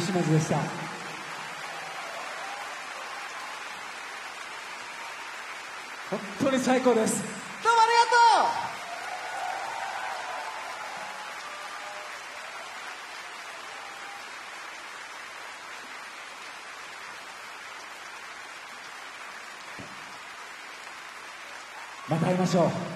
フ松でした。本当に最高です。どうもありがとう。また会いましょう。